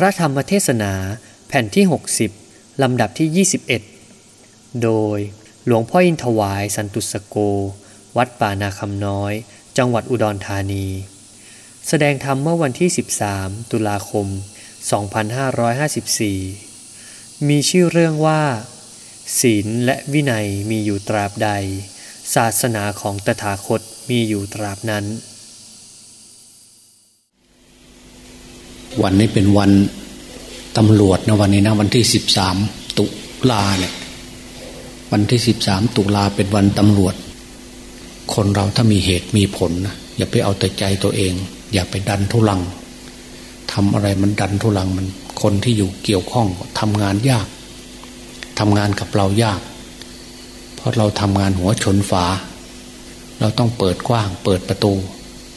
พระธรรมเทศนาแผ่นที่ 60 ลำดับที่ 21 โดยหลวงพ่ออินทวายสันตุสโก วัดป่านาคำน้อย จังหวัดอุดรธานี แสดงธรรมเมื่อวันที่ 13 ตุลาคม 2554 มีชื่อเรื่องว่า ศีลและวินัยมีอยู่ตราบใด ศาสนาของตถาคตมีอยู่ตราบนั้น วันนี้เป็นวันตำรวจนะวันนี้นะวันที่สิบสามตุลาเนี่ยวันที่สิบสามตุลาเป็นวันตำรวจ คนเราถ้ามีเหตุมีผลนะอย่าไปเอาแต่ใจตัวเอง อย่าไปดันทุลังทำอะไรมันดันทุลังมันคนที่อยู่เกี่ยวข้องทำงานยากทำงานกับเรายาก เพราะเราทำงานหัวชนฝา เราต้องเปิดกว้าง เปิดประตู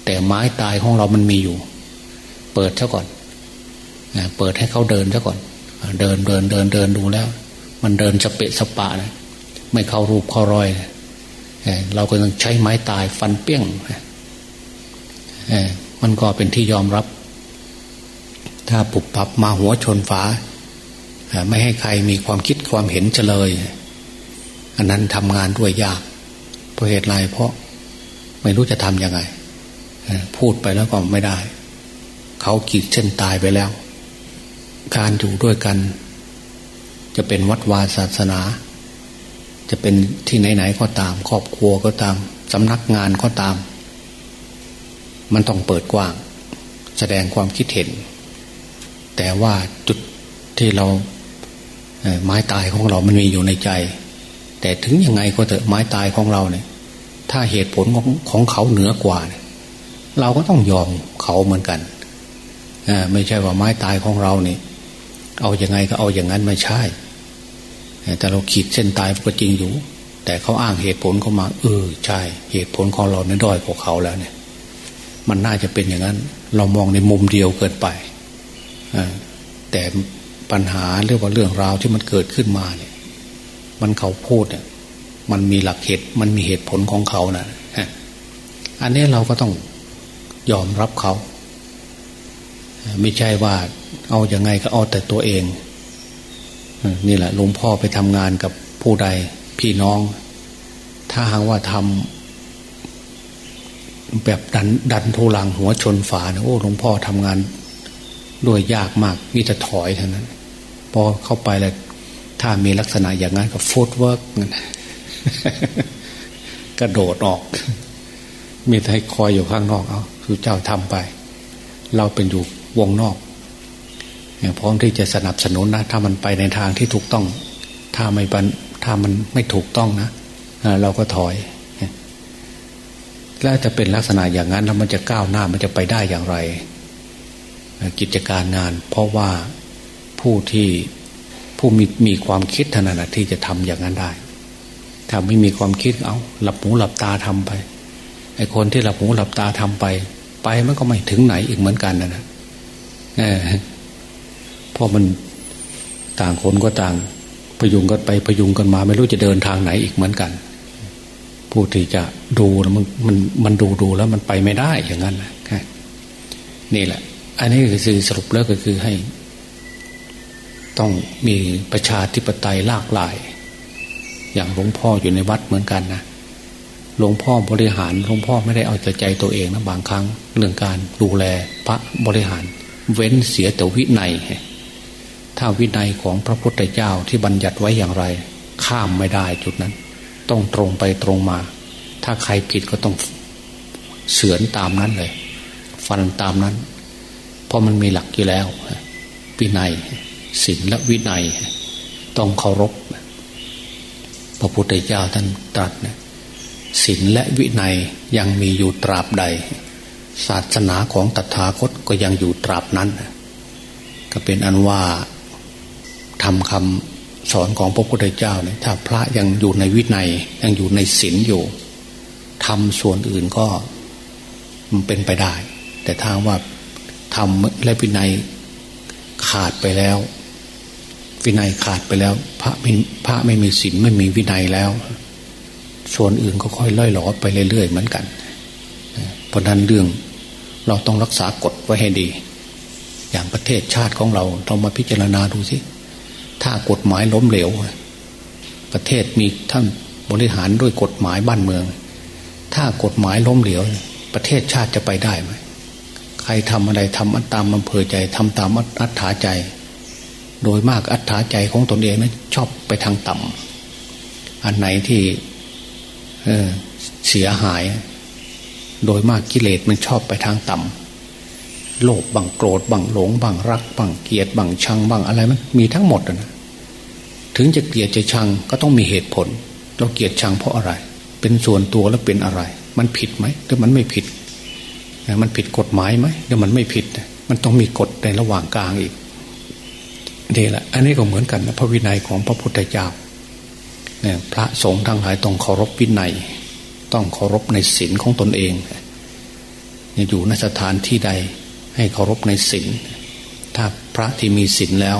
แต่ไม้ตายของเรามันมีอยู่ เปิดซะก่อน เปิดให้เขาเดินซะก่อน เดินเดินเดินเดินดูแล้ว มันเดินสเปะสปะนะไม่เข้ารูปเข้ารอยเราก็ต้องใช้ไม้ตายฟันเปี้ยงมันก็เป็นที่ยอมรับ ถ้าปุบปับมาหัวชนฝาไม่ให้ใครมีความคิดความเห็นเฉลย อันนั้นทำงานด้วยยาก เพราะเหตุไรเพราะไม่รู้จะทำยังไง พูดไปแล้วก็ไม่ได้ เขาขีดเส้นตายไปแล้ว การอยู่ด้วยกัน จะเป็นวัดวาศาสนา จะเป็นที่ไหนๆก็ตาม ครอบครัวก็ตามสำนักงานก็ตาม มันต้องเปิดกว้าง แสดงความคิดเห็น แต่ว่าจุดที่เราไม้ตายของเรามันมีอยู่ในใจ แต่ถึงยังไงก็เถอะไม้ตายของเราเนี่ย ถ้าเหตุผลของของเขาเหนือกว่าเนี่ยเราก็ต้องยอมเขาเหมือนกันไม่ใช่ว่าไม้ตายของเราเนี่ย เอาอยัางไงก็เอาอย่างนั้นไม่ใช่ แต่เราขีดเส้นตายก็จริงอยู่ แต่เขาอ้างเหตุผลเขามา เออใช่ เหตุผลของเราเนี่ยด้อยกว่าเขาแล้วเนี่ย มันน่าจะเป็นอย่างนั้น เรามองในมุมเดียวเกินไปแต่ปัญหาเรื่องว่าเรื่องราวที่มันเกิดขึ้นมาเนี่ย มันเขาพูดเนี่ย มันมีหลักเหตุมันมีเหตุผลของเขานะ่ะอันนี้เราก็ต้องยอมรับเขา ไม่ใช่ว่าเอาอยัางไงก็เอาแต่ตัวเองนี่แหละหลวงพ่อไปทำงานกับผู้ใดพี่น้อง ถ้าหากว่าทำแบบดันดันทุลังหัวชนฝานี่ยโอ้หลวงพ่อทำงานด้วยยากมากมีแต่ถอยเท่านั้น พอเข้าไปแล้วถ้ามีลักษณะอย่างนั้นก็ฟุตเวิร์กกระโดดออก มีแต่ให้คอยอยู่ข้างนอกเอาคือเจ้าทำไป เราเป็นอยู่ วงนอกพร้อมที่จะสนับสนุนนะ ถ้ามันไปในทางที่ถูกต้อง ถ้าไม่ปันถ้ามันไม่ถูกต้องนะเราก็ถอยแล้วจะเป็นลักษณะอย่างนั้นแล้วมันจะก้าวหน้ามันจะไปได้อย่างไร กิจการงาน เพราะว่าผู้ที่ผู้มีมีความคิดเท่านั้นที่จะทำอย่างนั้นได้ ถ้าไม่มีความคิดเอาหลับหูหลับตาทำไปไอ้คนที่หลับหูหลับตาทำไป ไปมันก็ไม่ถึงไหนอีกเหมือนกันนะนะ เพราะมันต่างคนก็ต่างพยุงกันไปพยุงกันมา ไม่รู้จะเดินทางไหนอีกเหมือนกันผู้ที่จะดูมันมันมันดูดูแล้วมันไปไม่ได้อย่างนั้นนะนี่แหละ อันนี้คือสรุปแล้วก็คือให้ ต้องมีประชาธิปไตยลากหลาย อย่างหลวงพ่ออยู่ในวัดเหมือนกันนะหลวงพ่อบริหารหลวงพ่อไม่ได้เอาใจใจตัวเองนะบางครั้ง เรื่องการดูแลพระบริหาร เว้นเสียแต่วินัย ถ้าวินัยของพระพุทธเจ้าที่บัญญัติไว้อย่างไร ข้ามไม่ได้จุดนั้น ต้องตรงไปตรงมา ถ้าใครผิดก็ต้องเสือนตามนั้นเลย ฟันตามนั้น เพราะมันมีหลักอยู่แล้ววินัยศีลและวินัย ต้องเคารพพระพุทธเจ้าท่านตรัสนะศีลและวินัยยังมีอยู่ตราบใด ศาสนาของตถาคตก็ยังอยู่ตราบนั้น ก็เป็นอันว่าทำคำสอนของพระพุทธเจ้าเนี่ยถ้าพระยังอยู่ในวินัยยังอยู่ในศีลอยู่ทำส่วนอื่นก็มันเป็นไปได้ แต่ถ้าว่าทำและวินัยขาดไปแล้ว วินัยขาดไปแล้ว พระไม่พระไม่มีศีลไม่มีวินัยแล้ว ส่วนอื่นก็ค่อยล่อยหลอไปเรื่อยๆเหมือนกันเพราะนั้นเรื่องเราต้องรักษากฎไว้ให้ดี อย่างประเทศชาติของเราเรามาพิจารณาดูสิถ้ากฎหมายล้มเหลว ประเทศมีท่านบริหารด้วยกฎหมายบ้านเมือง ถ้ากฎหมายล้มเหลว ประเทศชาติจะไปได้ไหมใครทำอะไรทำตามอำเภอใจทำตามอัตถาใจ โดยมากอัตถาใจของตนเองนะชอบไปทางต่ำอันไหนที่เเสียหาย โดยมากกิเลสมันชอบไปทางต่ำโลภบังโกรธบังหลงบังรักบังเกียดบังชังบังอะไรมันมีทั้งหมดนะถึงจะเกลียดจะชังก็ต้องมีเหตุผล เราเกลียดชังเพราะอะไร เป็นส่วนตัวแล้วเป็นอะไร มันผิดไหมหรือมันไม่ผิด มันผิดกฎหมายไหมหรือมันไม่ผิด มันต้องมีกฎในระหว่างกลางอีกนี่แหละ อันนี้ก็เหมือนกันนะพระวินัยของพระพุทธเจ้าเนี่ยพระสงฆ์ทั้งหลายต้องเคารพวินัย ต้องเคารพในศีลของตนเองอยู่นสถานที่ใดให้เคารพในศีลถ้าพระที่มีศีลแล้ว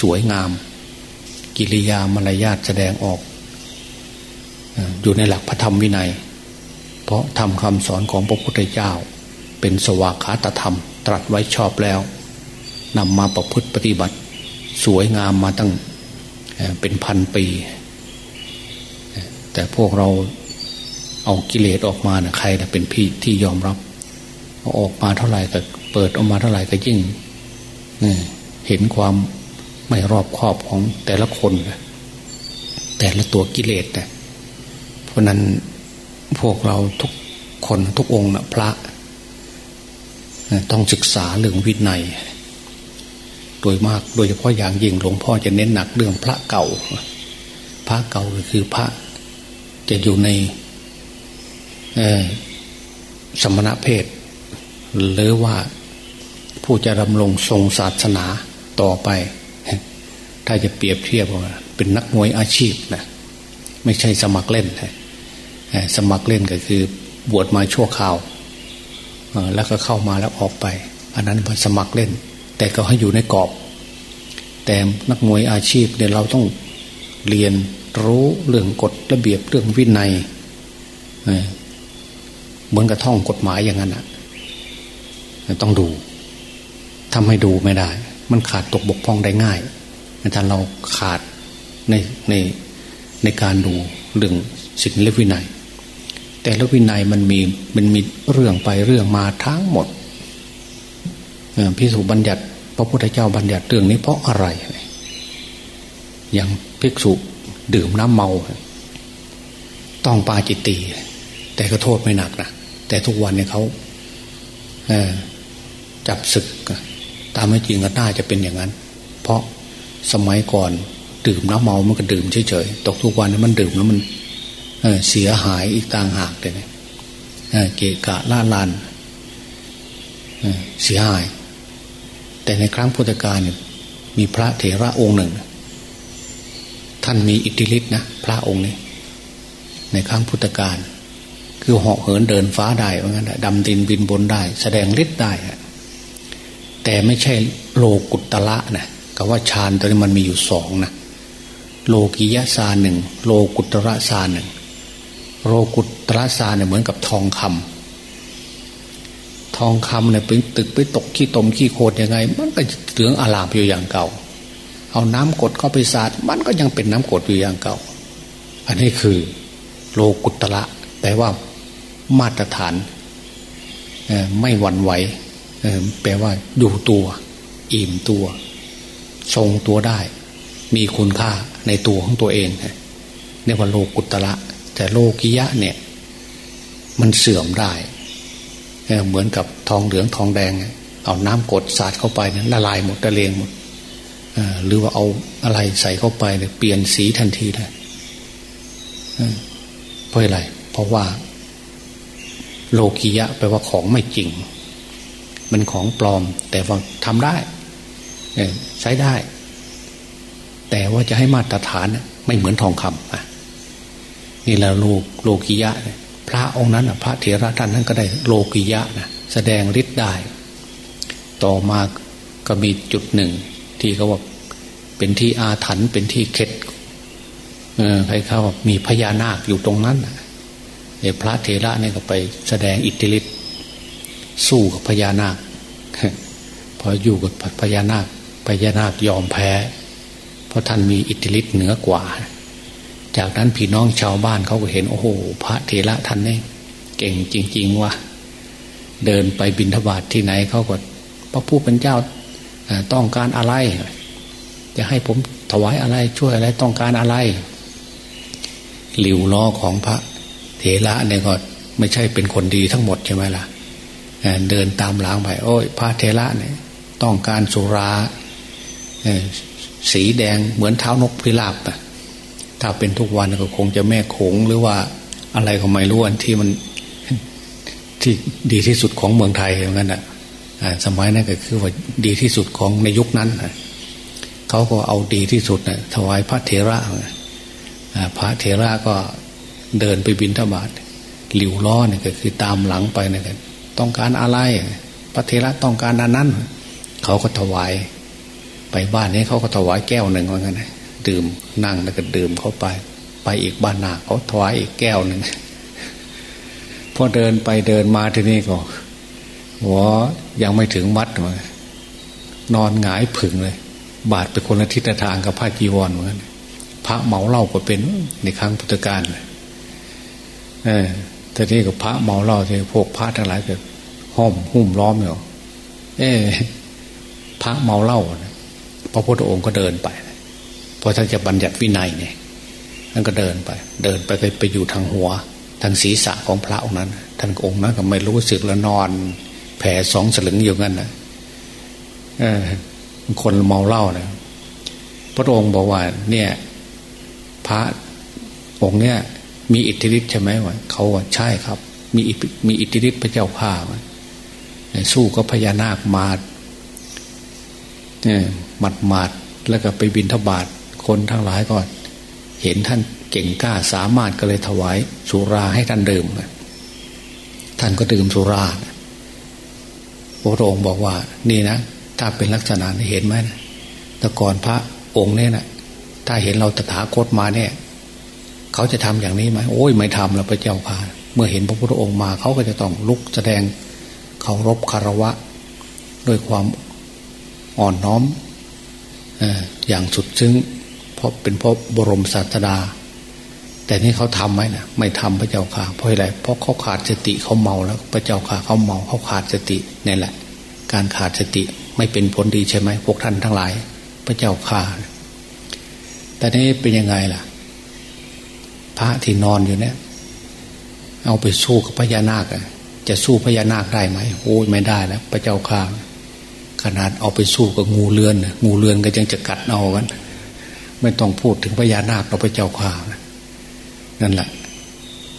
สวยงาม กิริยามารยาทแสดงออก อยู่ในหลักพระธรรมวินัย เพราะทำคำสอนของพระพุทธเจ้า เป็นสวากขาตธรรม ตรัสไว้ชอบแล้วนำมาประพฤติปฏิบัติ สวยงามมาตั้งเป็นพันปี แต่พวกเรา เอากิเลสออกมาเนะใครนะเป็นพี่ที่ยอมรับเอาออกมาเท่าไหร่ก็เปิดออกมาเท่าไหร่ก็ยิ่งเห็นความไม่รอบครอบของแต่ละคน แต่ละตัวกิเลสนะเพราะนั้นพวกเราทุกคนทุกองค์นะพระต้องศึกษาเรื่องวินัย โดยมากโดยเฉพาะอย่างยิ่งหลวงพ่อจะเน้นหนักเรื่องพระเก่า พระเก่าก็คือพระจะอยู่ใน สมณะเพศ หรือว่าผู้จะดำรงทรงศาสนาต่อไป ถ้าจะเปรียบเทียบว่าเป็นนักมวยอาชีพนะไม่ใช่สมัครเล่นสมัครเล่นก็คือบวชมาชั่วคราวแล้วก็เข้ามาแล้วออกไป อันนั้นเป็นสมัครเล่น แต่ก็ให้อยู่ในกรอบ แต่นักมวยอาชีพเนี่ยเราต้องเรียนรู้เรื่องกฎระเบียบเรื่องวินัย เหมือนกับท่องกฎหมายอย่างนั้นอะต้องดูทำให้ดูไม่ได้ มันขาดตกบกพร่องได้ง่ายถ้าเราขาดในในในการดูเรื่องสิ่งเลวินัย แต่ละวินัยมันมีมันมีเรื่องไปเรื่องมาทั้งหมดพิสุบัญญัติ พระพุทธเจ้าบัญญัติเรื่องนี้เพราะอะไร อย่างภิกษุดื่มน้ำเมา ต้องปาจิตตีแต่ก็โทษไม่หนักนะ แต่ทุกวันเนี่ยเขาจับศึก ตามไม่จริงก็น่าจะเป็นอย่างนั้น เพราะสมัยก่อนดื่มน้ำเมา มันก็ดื่มเฉยๆ ตกทุกวันนี้มันดื่มแล้วมันเเสียหายอีกต่างหากเลยเเกะกะล่าลานเสียหาย แต่ในครั้งพุทธกาลเนี่ยมีพระเถระองค์หนึ่ง ท่านมีอิทธิฤทธิ์นะพระองค์นี้ ในครั้งพุทธกาล คือเหาะเหินเดินฟ้าได้ว่างั้นดำดินบินบนได้ แสดงฤทธิ์ได้ แต่ไม่ใช่โลกุตตะนะคำว่าฌานตัวนี้มันมีอยู่สองนะโลกิยะซาหนึ่งโลกุตระซาหนึ่งโลกุตระซาเนี่ยเหมือนกับทองคำทองคำเนี่ยเป็นตึกไปตกขี้ตมขี้โคดยังไง มันก็เหลืองอลามอยู่อย่างเก่า เอาน้ำกดเข้าไปสาดมันก็ยังเป็นน้ำกดอยู่อย่างเก่า อันนี้คือ โลกุตระแต่ว่า มาตรฐานไม่หวั่นไหวแปลว่าอยู่ตัว อิ่มตัว ทรงตัวได้ มีคุณค่าในตัวของตัวเองเรียกว่าโลกุตระแต่โลกิยะเนี่ย มันเสื่อมได้เหมือนกับทองเหลืองทองแดง เอาน้ำกดสาดเข้าไปนี่ยละลายหมดตะเลงหมดหรือว่าเอาอะไรใส่เข้าไปเนี่ยเปลี่ยนสีทันทีเลยเพราะอะไร เพราะว่า โลกิยะแปลว่าของไม่จริง มันของปลอม แต่ว่าทำได้ใช้ได้ แต่ว่าจะให้มาตรฐานไม่เหมือนทองคำนี่แหละโลโลกิยะ พระองค์นั้นพระเถระท่านนั้นก็ได้โลกิยะนะแสดงฤทธิ์ได้ ต่อมาก็มีจุดหนึ่ง ที่เขาว่าเป็นที่อาถรรพ์เป็นที่เข็ดใครเขาว่ามีพญานาคอยู่ตรงนั้น ไอ้พระเถระเนี่ยก็ไปแสดงอิทธิฤทธิ์สู้กับพญานาค พออยู่กับพญานาคพญานาคยอมแพ้ เพราะท่านมีอิทธิฤทธิ์เหนือกว่า จากนั้นพี่น้องชาวบ้านเขาก็เห็น โอ้โห พระเถระท่านนี่เก่งจริง ๆ ว่าเดินไปบินทบาทที่ไหนเขาก็พระผู้เป็นเจ้าต้องการอะไร จะให้ผมถวายอะไรช่วยอะไรต้องการอะไรหลิวล้อของพระ เถระเนี่ยก็ไม่ใช่เป็นคนดีทั้งหมดใช่ไหมล่ะเดินตามหลังไปโอ้ยพระเทระเนี่ยต้องการสุราสีแดงเหมือนเท้านกพิราบอะถ้าเป็นทุกวันก็คงจะแม่โขงหรือว่าอะไรก็ไม่รู้อันที่มันที่ดีที่สุดของเมืองไทยอย่างนั้นอะสมัยนั้นก็คือว่าดีที่สุดของในยุคนั้นเขาก็เอาดีที่สุดนะถวายพระเถระพระเถระก็ เดินไปบินทบาทหลิวล้อเนี่ยก็คือตามหลังไปนะกันต้องการอะไร พระเทระต้องการอันนั้น เขาก็ถวาย ไปบ้านนี้เขาก็ถวายแก้วหนึ่งว่างั้นดื่มนั่งแล้วก็ดื่มเข้าไป ไปอีกบ้านหนาเขาถวายอีกแก้วหนึ่งพอเดินไปเดินมาที่นี่ก็หัวยังไม่ถึงวัดมานอนหงายผึ่งเลย บาดไปคนละทิศทางกับพระจีวรเหมือนกันพระเมาเหล้าก็เป็นในครั้งพุทธกาลเลย เออแต่นี่กับพระเมาเหล้าที่พวกพระทั้งหลายก็ห้อมหุ้มล้อมอยู่เออพระเมาเหล้าพระพุทธองค์ก็เดินไปพอท่านจะบัญญัติวินัยเนี่ยท่านก็เดินไป เดินไปไปไปอยู่ทางหัว ทางศีรษะของพระองค์นั้น ท่านองค์นั้นก็ไม่รู้สึกแล้วนอน แผ่สองสลึงอยู่งั้นนะเออคนเมาเหล้าเนี่ยพระองค์บอกว่า เนี่ย พระองค์เนี่ย มีอิทธิฤทธิ์ใช่ไหมวะเขาว่าใช่ครับ มีมีอิทธิฤทธิ์พระเจ้าข้าวสู้ก็พญานาคมาเนี่ยหมัดหมัดแล้วก็ไปบินทบาทคนทั้งหลายก็เห็นท่านเก่งกล้าสามารถก็เลยถวายสุราให้ท่านดื่มท่านก็ดื่มสุราพระองค์บอกว่า นี่นะถ้าเป็นลักษณะเห็นไหมนะแต่ก่อนพระองค์เนี่ยนะถ้าเห็นเราตถาคตมาเนี่ย เขาจะทำอย่างนี้ไหมโอ้ยไม่ทำแล้วพระเจ้าค่ะ เมื่อเห็นพระพุทธองค์มาเขาก็จะต้องลุกแสดงเคารพคารวะด้วยความอ่อนน้อมอย่างสุดซึ้งเพราะเป็นพระบรมศาสดา แต่นี่เขาทำไหมนะไม่ทำพระเจ้าค่ะเพราะอะไรเพราะเขาขาดสติเขาเมาแล้ว พระเจ้าค่ะเขาเมาเขาขาดสตินี่แหละ การขาดสติไม่เป็นผลดีใช่ไหมพวกท่านทั้งหลาย พระเจ้าค่ะแต่นี้เป็นยังไงล่ะ พระที่นอนอยู่เนี่ย เอาไปสู้กับพญานาคจะสู้พญานาคได้ไหมโอ้ยไม่ได้แล้วพระเจ้าข้าขนาดเอาไปสู้กับงูเลือนงูเลือนก็ยังจะกัดเอากันไม่ต้องพูดถึงพญานาคเราพระเจ้าข้านั่นแหละ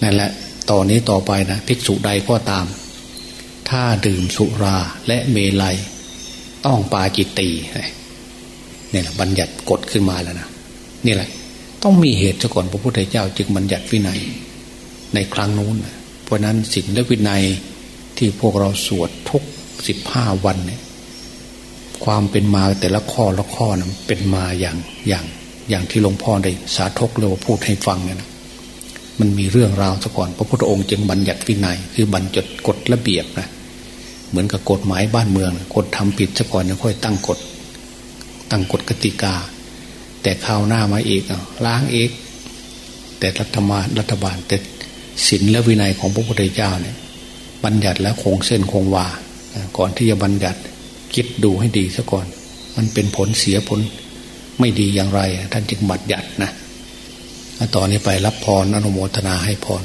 นั่นแหละต่อนนี้ต่อไปนะภิกษุใดก็ตาม ถ้าดื่มสุราและเมลัย ต้องปาจิตตีเนี่ยแหละบัญญัติกฎขึ้นมาแล้วนะนี่แหละ ต้องมีเหตุซะก่อนพระพุทธเจ้าจึงบัญญัติวินัยในครั้งนู้น เพราะนั้นสิ่งและวินัยที่พวกเราสวดทุกสิบห้าวันเนี่ยความเป็นมาแต่ละข้อละข้อนะเป็นมาอย่างอย่างอย่างที่หลวงพ่อได้สาธกเลยว่าพูดให้ฟังเนี่ยนะมันมีเรื่องราวซะก่อน พระพุทธองค์จึงบัญญัติวินัย คือบัญญัติกฎระเบียบนะเหมือนกับกฎหมายบ้านเมืองคนทำผิดซะก่อนแล้วค่อยตั้งกฎตั้งกฎกติกา แต่ข้าวหน้ามาอีกล้างอีก แต่รัฐบาลรัฐบาลแต่ศีลและวินัยของพระพุทธเจ้าเนี่ยบัญญัติแล้วคงเส้นคงวา ก่อนที่จะบัญญัติคิดดูให้ดีซะก่อน มันเป็นผลเสียผลไม่ดีอย่างไร ท่านจึงบัญญัตินะตอนนี้ไปรับพรอนุโมทนาให้พร